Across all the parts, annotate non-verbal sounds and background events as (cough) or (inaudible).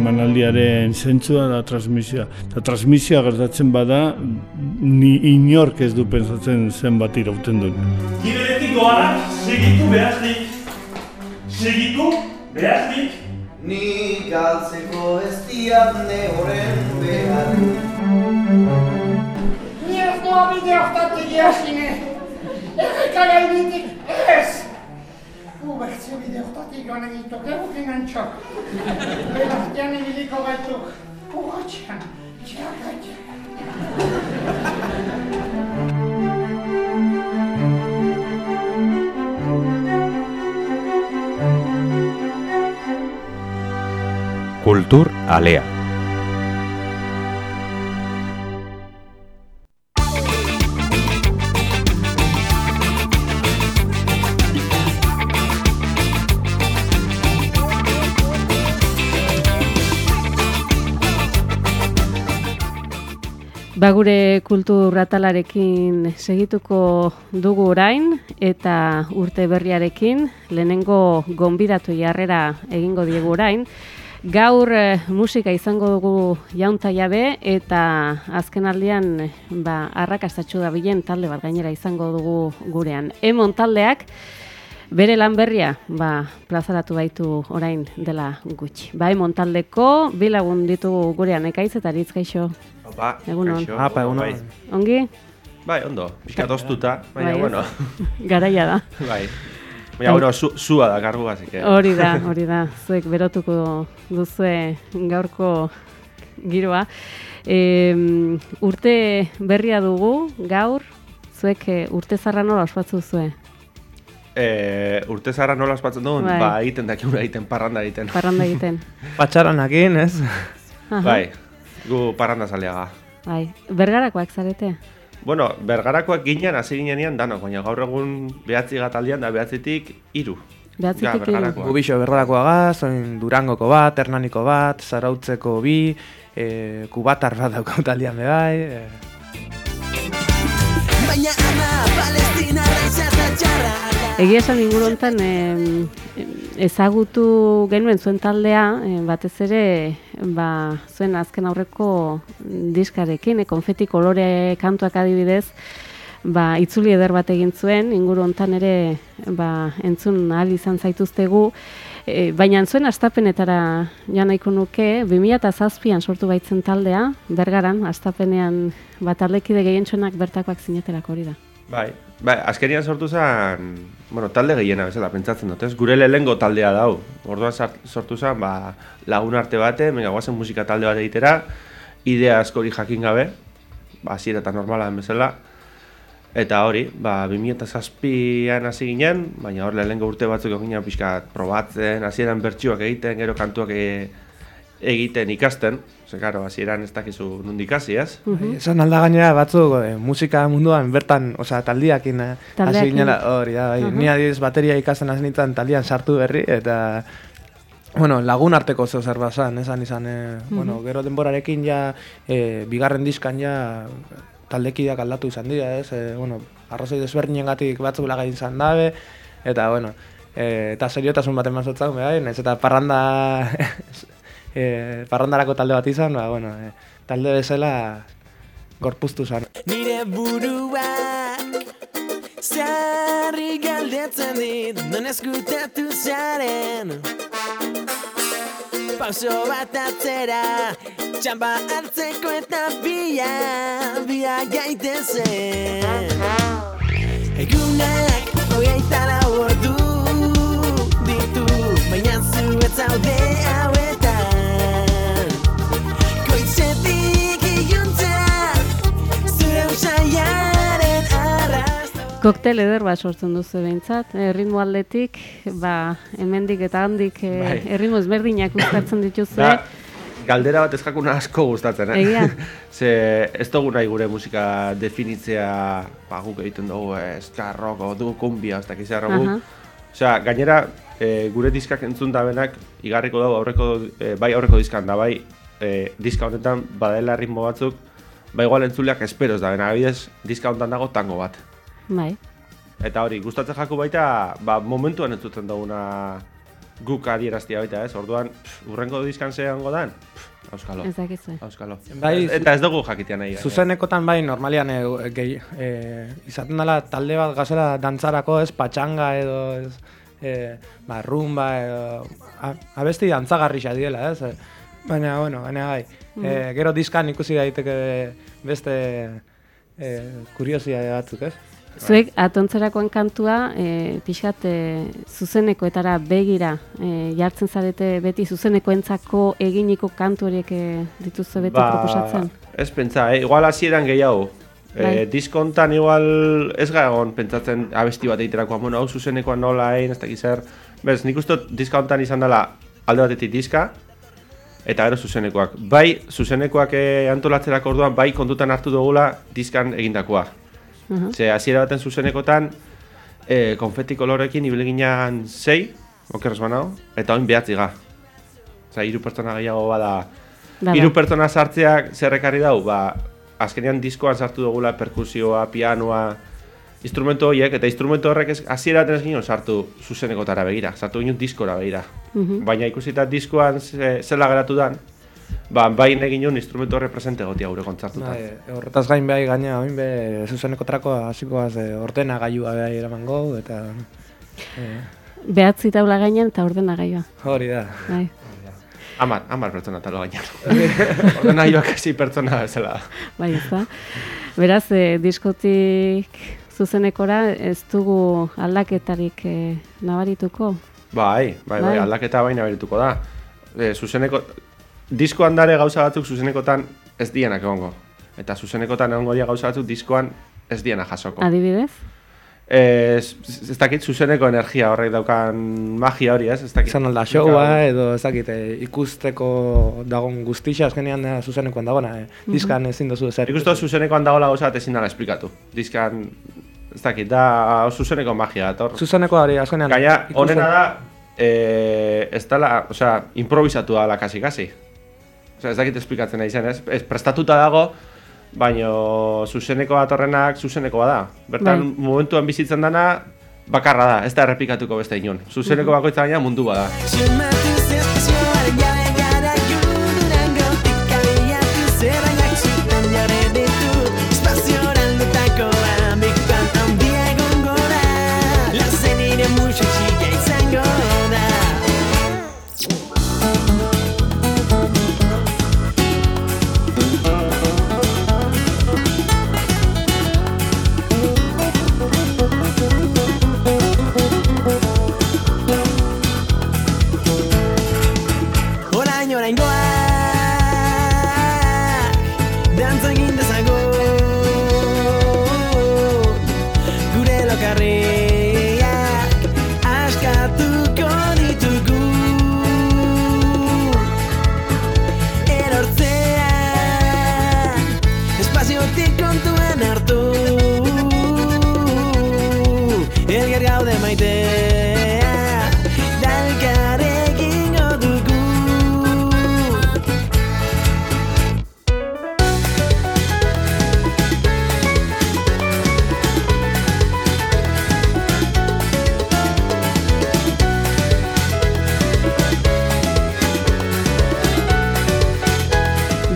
emanaldiaren zentzua da transmisioa. Eta transmisioa gertatzen bada, ni inork ez du pensatzen zenbat irauten duen. Giberetik doanak, segitu behaznik. Segitu behaznik. Ni galtzeko ez diat ne horren behar Ni ez doa bide hortatik jasine. Errekara initik ez. Ubertze bide hortatik joan egituk, egukin antxok. Belartian ibiliko gaituk. Urratxean, txarra txarra. Kultur Alea. Ba gure kultur atalarekin segituko dugu orain eta urte berriarekin lehenengo gonbidatu jarrera egingo diegu orain. Gaur eh, musika izango dugu jaunta jabe eta azken aldian ba, arrakastatxu da bilen talde bat gainera izango dugu gurean. Emon taldeak bere lan berria ba, plazaratu baitu orain dela gutxi. Ba, emon taldeko bilagun ditugu gurean ekaiz eta ritz gaixo. Ba, Egun on. kaixo. Apa, egun on. Bai, Ongi? bai ondo, pixka toztuta, baina, Bai, bueno, (laughs) Garaia da. (laughs) bai. Baina, bueno, zu, zua da kargu gazik? Hori da, (laughs) hori da. Zuek berotuko duzue gaurko giroa. E, urte berria dugu, gaur, zuek eh, urte zarra nola ospatzu zue? Eh, urte zara nola ospatzen dugun, Bai. ba, egiten dakiguna egiten, parranda egiten. Parranda (laughs) egiten. Patxaranakin, ez? Aha, Bai, gu parranda zaleaga. bai. Bergarakoak zarete? Bueno, bergarakoak ginen, hasi ginenean danok, baina gaur egun behatzi gataldian da behatzitik hiru. Behatzitik Ja, bergarakoak. Gubixo berrodakoagaz, oin Durangoko bat, Hernaniko bat, Zarautzeko bi, e, Kubatar bat daukau taldean be bai. E, Baina ama palestinarra izata txarra. Egia esan em, em, ezagutu genuen zuen taldea, em, batez ere ba, zuen azken aurreko diskarekin, e, konfeti kolore kantuak adibidez, ba, itzuli eder bat egin zuen, inguru hontan ere ba, entzun ahal izan zaituztegu, e, baina zuen astapenetara joan nahiko nuke, 2007an sortu baitzen taldea, bergaran, astapenean ba, taldekide gehientsuenak bertakoak zinetelako hori da. Bai, bai, azkenian sortu zen, bueno, talde gehiena bezala, pentsatzen dut, ez? Gure lehengo taldea dau. Orduan sortu zen, ba, lagun arte bate, mega guazen musika talde bat egitera, idea askori jakin gabe, ba, hasiera eta normala den bezala, Eta hori, ba, 2007an hasi ginen, baina hor lehengo urte batzuk egin ginen pixka probatzen, hasieran bertsioak egiten, gero kantuak e, egiten ikasten, ze karo, hasieran ez dakizu nondik hasi, ez? Mhm. Esan alda gainera batzuk e, musika munduan bertan, osea, taldiakin eh, hasi ginela, hori da, bai. Aha. Ni adibidez bateria ikasten hasi nintzen taldian sartu berri, eta Bueno, lagun arteko zeo zer bazan, esan izan, e, bueno, gero denborarekin ja, e, bigarren diskan ja taldekideak aldatu izan dira, ez? E, bueno, arrazoi desberdinengatik batzuk laga izan dabe, eta, bueno, e, eta seriotasun bat eman zotzak, bai, naiz eta parranda, (laughs) e, parrandarako talde bat izan, ba, bueno, e, talde bezala gorpuztu zan. Nire buruak Zarri galdetzen dit Non eskutatu zaren Pauso bat atzera Txamba hartzeko eta bia Bia gaitezen Egunak hogeita lau ordu ditu Baina zu ez zaude Koktel eder bat sortzen duzu behintzat, eh, erritmo aldetik, ba, hemendik eta handik eh, Bai. erritmo ezberdinak uztartzen dituzue. Da, galdera bat ezkakuna asko gustatzen, eh? Egia. (laughs) Ze ez dugu nahi gure musika definitzea, ba, guk egiten dugu ska rock, o dugu kumbia, ez dakiz Aha. guk. Osea, gainera, e, gure diskak entzun da benak, igarriko dugu aurreko, e, bai aurreko diskan da, bai e, diska honetan badela ritmo batzuk, ba igual entzuleak esperoz da, bena, abidez, diska honetan dago tango bat. Bai. Eta hori, gustatzen jaku baita, ba, momentuan entzuten duguna guk adieraztia baita, ez? Orduan, pff, urrengo diskan ze hango dan, pff, auskalo. Ez dakizu. Auskalo. Bai, Eta ez dugu jakitea nahi. Zuzenekotan bai, normalian e, gehi, e, izaten dela talde bat gazela dantzarako, ez, patxanga edo, ez, e, ba, rumba edo, a, abesti dantzagarri diela, ez, baina, bueno, baina bai, e, gero diskan ikusi daiteke beste e, kuriosia batzuk, ez? Zuek atontzerakoen kantua e, pixkat e, zuzenekoetara begira e, jartzen zarete beti zuzenekoentzako eginiko kantu horiek e, dituzue beti proposatzen. Ez pentsa, eh? igual hasieran gehiago. Bai. Eh, diskontan igual ez ga egon pentsatzen abesti bat egiterakoan, bueno, hau zuzenekoan nola egin, ez dakit zer. Bez, nik uste diska hontan izan dela alde batetik diska, eta gero zuzenekoak. Bai, zuzenekoak eh, antolatzerako orduan, bai kontutan hartu dugula diskan egindakoa. Aha. Ze hasiera baten zuzenekotan, eh, konfeti kolorekin ibili ginean sei, okerrez banao, eta oin behatzi ga. Osa, hiru pertsona gehiago bada, Bada. hiru pertsona sartzeak zer ekarri dau, ba, azkenean diskoan sartu dugula perkusioa, pianoa, instrumentu horiek, eta instrumentu horrek hasiera ez ginen sartu zuzenekotara begira, sartu ginen diskora begira. Mhm. Baina ikusita diskoan ze, zela geratu dan, ba, bai nahi ginen instrumentu horre presente gotia gure kontzartutan. Bai, horretaz gain behai gaina, oin be, zuzeneko trako hasikoaz e, ordena gailua behai eramango, eta e, Behatzi taula gainean eta ordenagailua. hori da. Bai. Amar, amar pertsona talo gainean. Ordena joak ezi pertsona bezala. Bai, ez da. Beraz, e, diskotik zuzenekora ez dugu aldaketarik e, nabarituko. Bai, bai, bai, Bai. aldaketa baina berituko da. E, zuzeneko, diskoan dare gauza batzuk zuzenekotan ez dienak egongo. Eta zuzenekotan egongo dira gauza batzuk diskoan ez diena jasoko. Adibidez? Ez, ez dakit zuzeneko energia horrek daukan magia hori, ez? Ez dakit. Izan alda showa, edo ez dakit, e, ikusteko dagon guztixa azkenean da zuzenekoan dagona, e, diskan ezin dozu ezer. Dut zuzenekoan dagoela gauza bat ezin dela esplikatu. Diskan, ez dakit, da zuzeneko magia dator. Zuzeneko hori azkenean. Gaina, honena da, eh, ez dela, osea, improvisatu dela kasi-kasi. Osea, ez dakit esplikatzen nahi zen, ez? Ez prestatuta dago, baino zuzeneko datorrenak zuzenekoa da. Bertan, Bai. momentuan bizitzen dana, bakarra da, ez da errepikatuko beste inon. Zuzeneko bakoitza gaina mundu bada.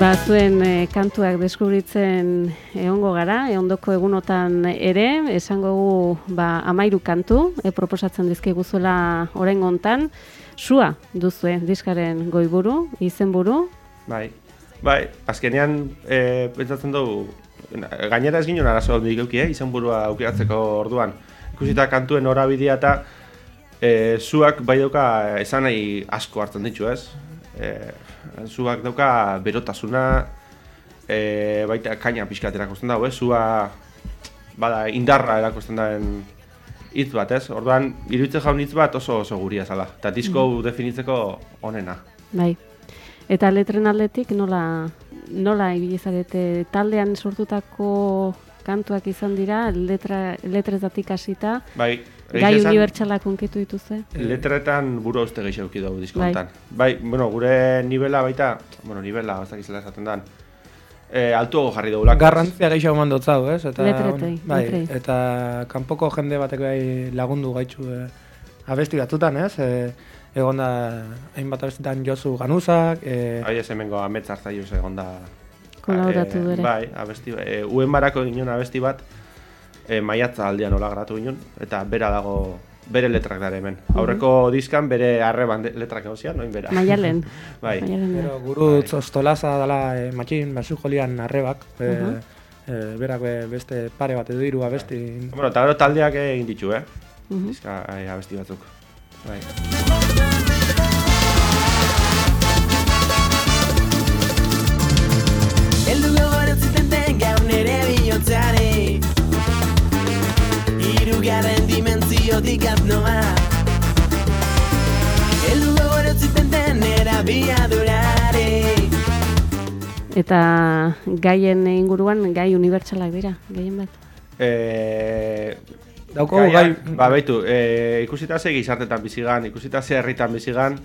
Ba, zuen e, kantuak deskubritzen egongo gara, e, egunotan ere, esango gu ba, amairu kantu, e, proposatzen dizkiguzuela orain hontan, sua duzue diskaren goiburu, izenburu, Bai, bai, azkenean, e, pentsatzen dugu, gainera ez ginen arazo handik euki, eh, izan burua aukeratzeko orduan. Ikusita kantuen horabidea eta e, zuak bai dauka esan nahi asko hartzen ditu, ez? E, zuak dauka berotasuna, e, baita kaina pixkat erakusten dago, ez? Zua, bada, indarra erakusten daen hitz bat, ez? Orduan, iruditzen jaun hitz bat oso oso guria zala. Eta disko hau definitzeko onena. bai. Eta letren aldetik nola, nola ibili zarete taldean sortutako kantuak izan dira, letra, letrezatik hasita, Bai, gai unibertsalak unkitu dituzte? Letretan buru uste gehiago eduki dugu diskontan. Bai. bueno, gure nivela baita, bueno, nivela, ez dakizela esaten dan, e, altuago jarri dugulako. Garrantzia gehiago eman dotzau, ez? Eta, Letretei, bueno, bai, letrei. eta kanpoko jende batek bai lagundu gaitxu e, abesti batzutan, ez? E, egon da hainbat abestitan Josu Ganuzak, e, Hai ez hemengo amets hartzaiuz egon da. Kolaboratu eh, ere. Bai, abesti, e, uen barako ginen abesti bat, e, maiatza aldean nola gratu ginen, eta bera dago, bere letrak dara hemen. Aurreko diskan bere arreban letrak egozian, noin bera. Maialen. (laughs) bai. Maialen da. Gero gurutz ostolaza dela e, matxin basu jolian arrebak, e, Mhm. e, berak be, beste pare bat edo hiru abesti. Bueno, eta gero taldeak egin ditu, eh? Mhm. Diska, eh, abesti batzuk. Bai. Eldu gogoratzen den gaur nere bihotzare Hirugarren dimentziotik atnoa. Eldu gogoratzen den nera biadurare Eta gaien inguruan gai unibertsalak dira, gehien bat. Eh, Daukagu gaiak, gai- Ba, baitu, eh, ikusita ze gizartetan bizigan, ikusita ze herritan bizigan,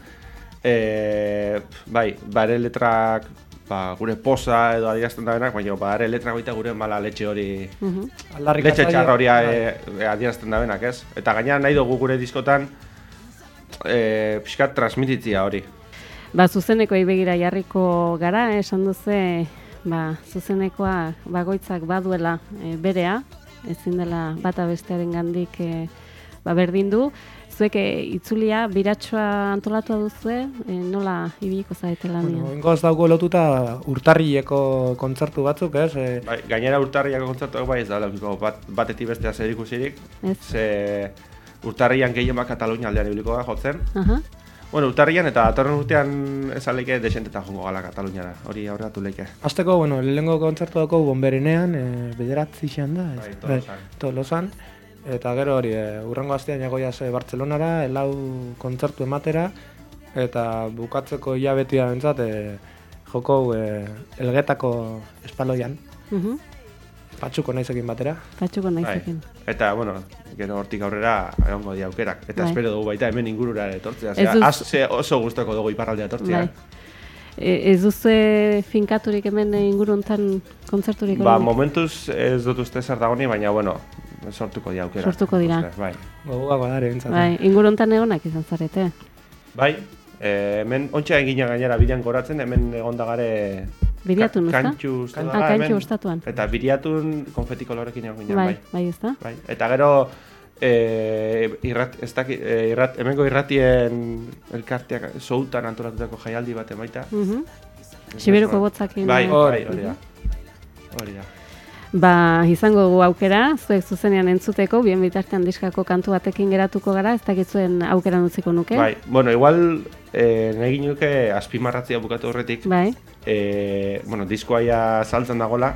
eh, bai, bare letrak, ba, gure posa edo adierazten da benak, baina bare letrak baita gure mala letxe hori, Mhm. Aldarrik letxe atzaile- txarra hori eh, adierazten da benak, ez? Eta gaina nahi dugu gure diskotan, eh, pixkat transmititzia hori. Ba, zuzenekoei begira jarriko gara, esan duze, ba, zuzenekoa bagoitzak baduela e, berea, ezin dela bata bestearen gandik e, ba, berdin du. Zuek e, itzulia, biratxoa antolatua duzue, e, nola ibiliko zaite lanean? Bueno, ingoz dauko lotuta urtarrileko kontzertu batzuk, ez? E, Bai, gainera urtarriako kontzertuak bai ez da laukiko bat, batetik bestea zer ikusirik, Ez? ze urtarrian gehien bat Katalunia aldean ibiliko da jotzen, Aha. Bueno, urtarrian eta datorren urtean esan leike desentetan jongo gala Kataluniara, hori aurreratu leike. Azteko, bueno, lehenengo kontzertu dauko bomberenean, e, bederatzi xean da, ez? Bai, Tolosan. Tolosan. Eta gero hori, e, urrengo astean jago jase Bartzelonara, elau kontzertu ematera, eta bukatzeko hilabetia bentsat, e, joko e, elgetako espaloian, Mhm. patxuko naizekin batera. Patxuko Bai. naizekin. Eta, bueno, gero hortik aurrera egongo di aukerak. Eta Bai. espero dugu baita hemen ingurura etortzea. Ez Zera, duz- az- oso gustoko dugu iparraldea etortzea. Bai. E, ez duzu finkaturik hemen e, inguru hontan kontzerturik Ba, momentuz ez dut uste zer dagoni, baina, bueno, sortuko di aukerak. Sortuko dira. Uste, Bai. Gogoak badare bentsat. Bai, inguru hontan egonak izan zarete. Bai, eh, hemen ontsa egina gainera bidean goratzen, hemen egon da gare... Biriatun, ezta? Kantxu, Ah, dela, kantxu hemen. ostatuan. Eta biriatun konfeti kolorekin egon ginen, Bai, bai. bai, ezta? Bai. Eta gero e, irrat, ez daki, e, irrat, hemengo irratien elkarteak soutan antolatutako jaialdi bat emaita. Mhm. Siberuko botzakin. Bai, eh, bai, hori da. Hori da. Ba, izango dugu aukera, zuek zuzenean entzuteko, bien bitartean diskako kantu batekin geratuko gara, ez dakitzuen aukeran utziko nuke. Bai, bueno, igual e, nahi nuke azpimarratzea bukatu horretik. Bai, E, bueno, diskoa ja saltzen dagola,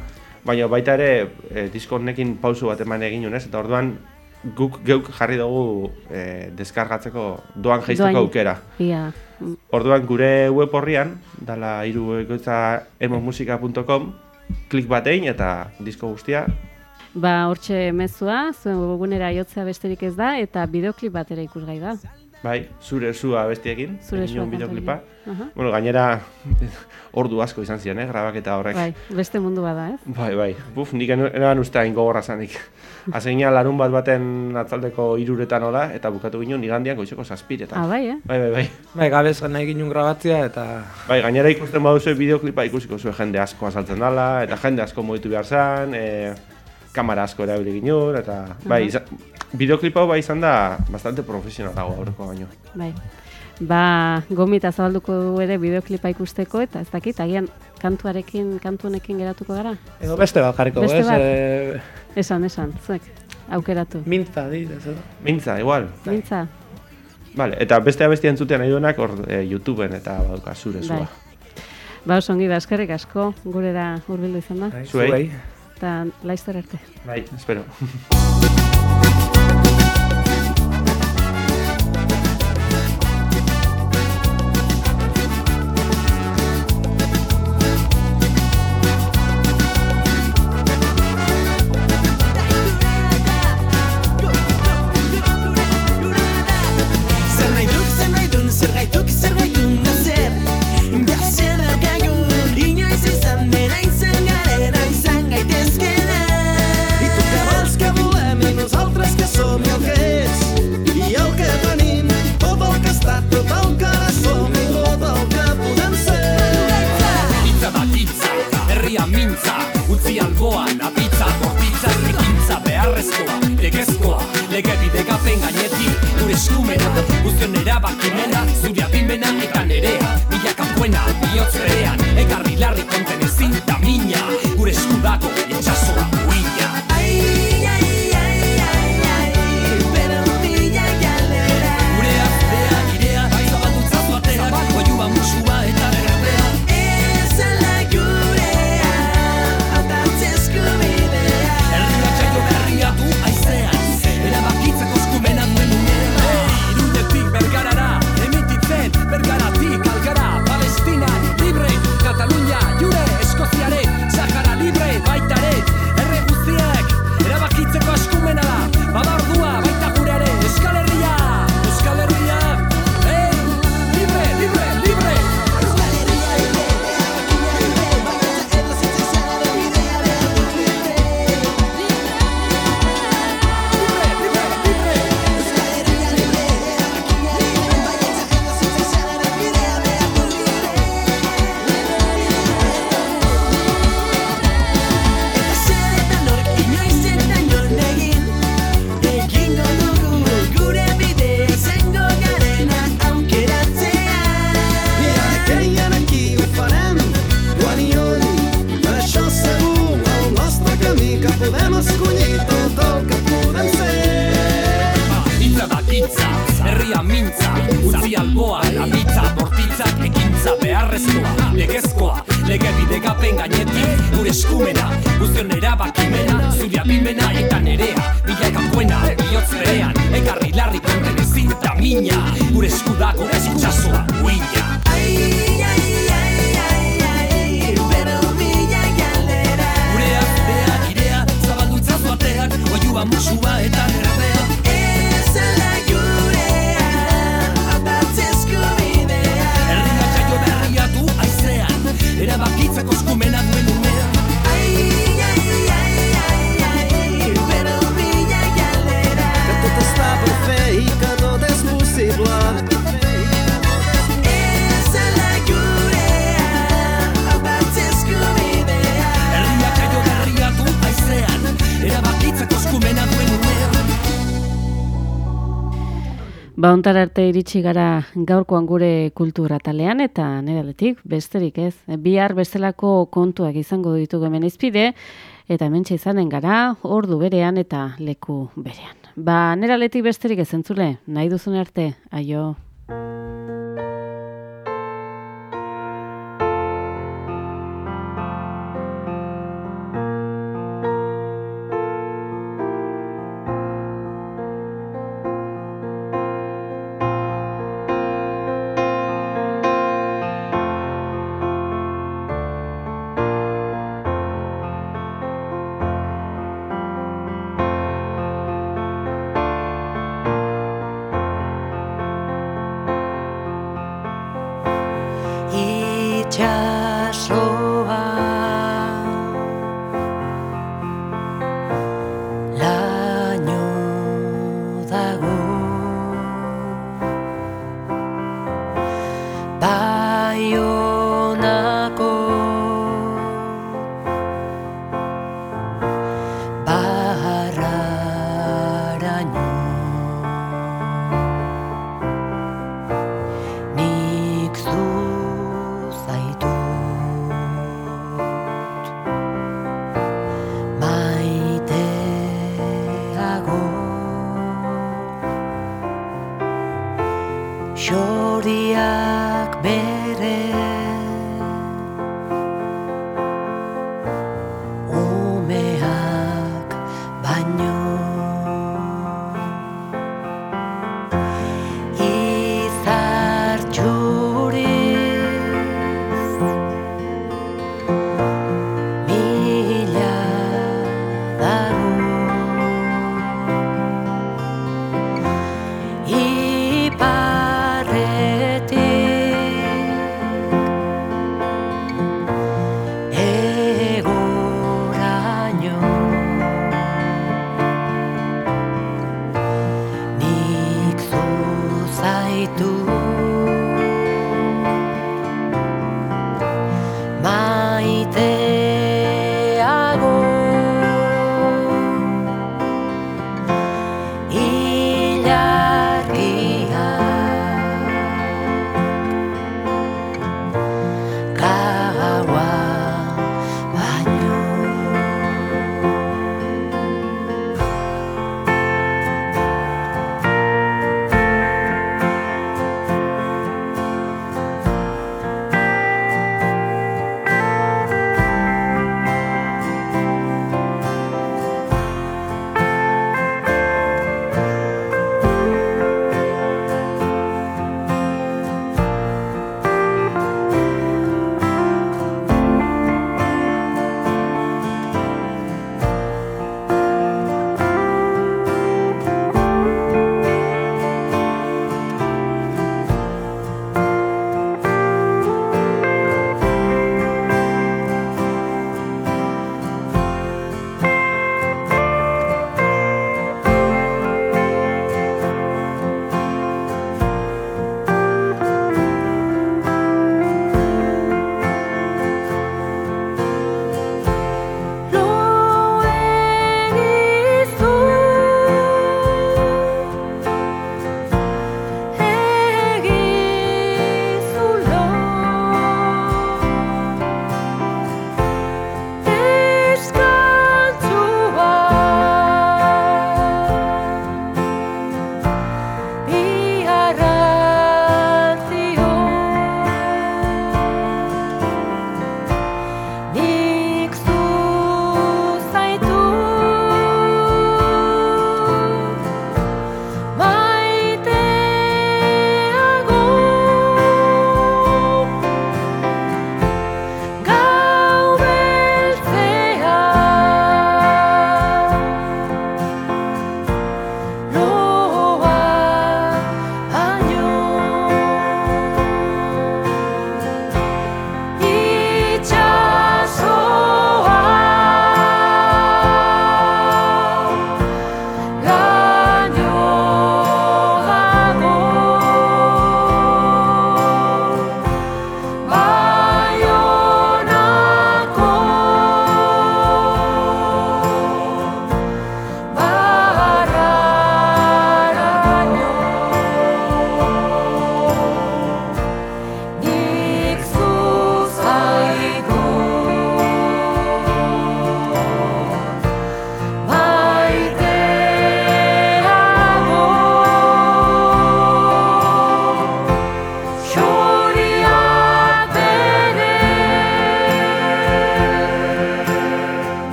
baina baita ere e, disko honekin pausu bat eman egin? Eta orduan guk geuk jarri dugu e, deskargatzeko doan jaisteko aukera. ia. Orduan gure web horrian, dala iruekoitza emomusika.com, klik bat egin eta disko guztia. Ba, hortxe mezua, zuen webgunera jotzea besterik ez da, eta bideoklip bat ere ikusgai da. Bai, zure zua bestiekin, Zure zua bideoklipa. Aha. Bueno, gainera (laughs) ordu asko izan ziren, eh, grabaketa horrek. Bai, beste mundu bada, ez? Bai, bai. Buf, nik eran uste hain gogorra zanik. (laughs) Azegina larun bat baten atzaldeko iruretan hola, eta bukatu ginen igandian goizeko zazpiretan. Ah, bai, eh? Bai, bai, bai. Bai, gabez nahi ginen grabatzea eta Bai, gainera ikusten baduzu bideoklipa ikusiko zuen jende asko azaltzen dela, eta jende asko moditu behar zen, e, kamera asko erabili ginen, eta bai, izan, bideoklipa hau bai izan da bastante profesionalago aurreko baino. Bai. Ba, gomita zabalduko du ere bideoklipa ikusteko, eta ez dakit, agian kantuarekin, kantu honekin geratuko gara? edo beste bat jarriko, Beste ez? bat? E, Esan, esan, zuek, aukeratu. mintza, dit, ez edo? Mintza, igual. Mintza, Vale, eta beste abestia entzutean nahi duenak hor e, YouTubeen eta baduka zure zua. Bai. ba, oso ongi da, eskerrik asko, gurera hurbildu izan da, Bai, Zuei. Eta laizter arte. Bai, espero. (laughs) legezkoa, legezkoa Lege bide gapen gainetik, gure eskumena. Guzion erabakimena, zure abimena eta nerea. Milak apuena, bihotz berean, egarri larri konten ezin da minak ontar arte iritsi gara gaurkoan gure kultura talean eta neraletik besterik ez. Bihar bestelako kontuak izango ditugu hemen izpide eta hemen izanen gara ordu berean eta leku berean. Ba neraletik besterik ez entzule, nahi duzun arte, aio.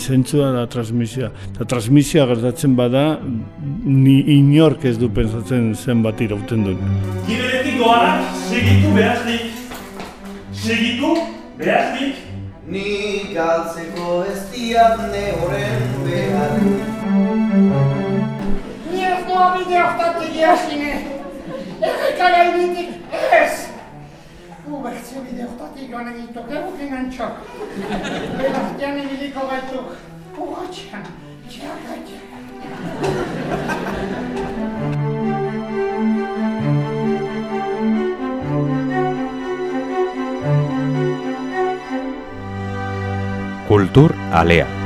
Zentzua da transmisioa. Eta transmisioa gertatzen bada, ni inork ez du pensatzen zenbat irauten duen. Giberetik doanak segitu behaznik. Segitu behaznik. Ni galtzeko ez diat ne horren behar Ni ez doa bide hortatik jasine. Erreka gainetik ez. Ubertze bide hortatik joan egituk, egukin antxok. Belartian ibiliko gaituk. Urratxean, txarratxean. Kultur Alea.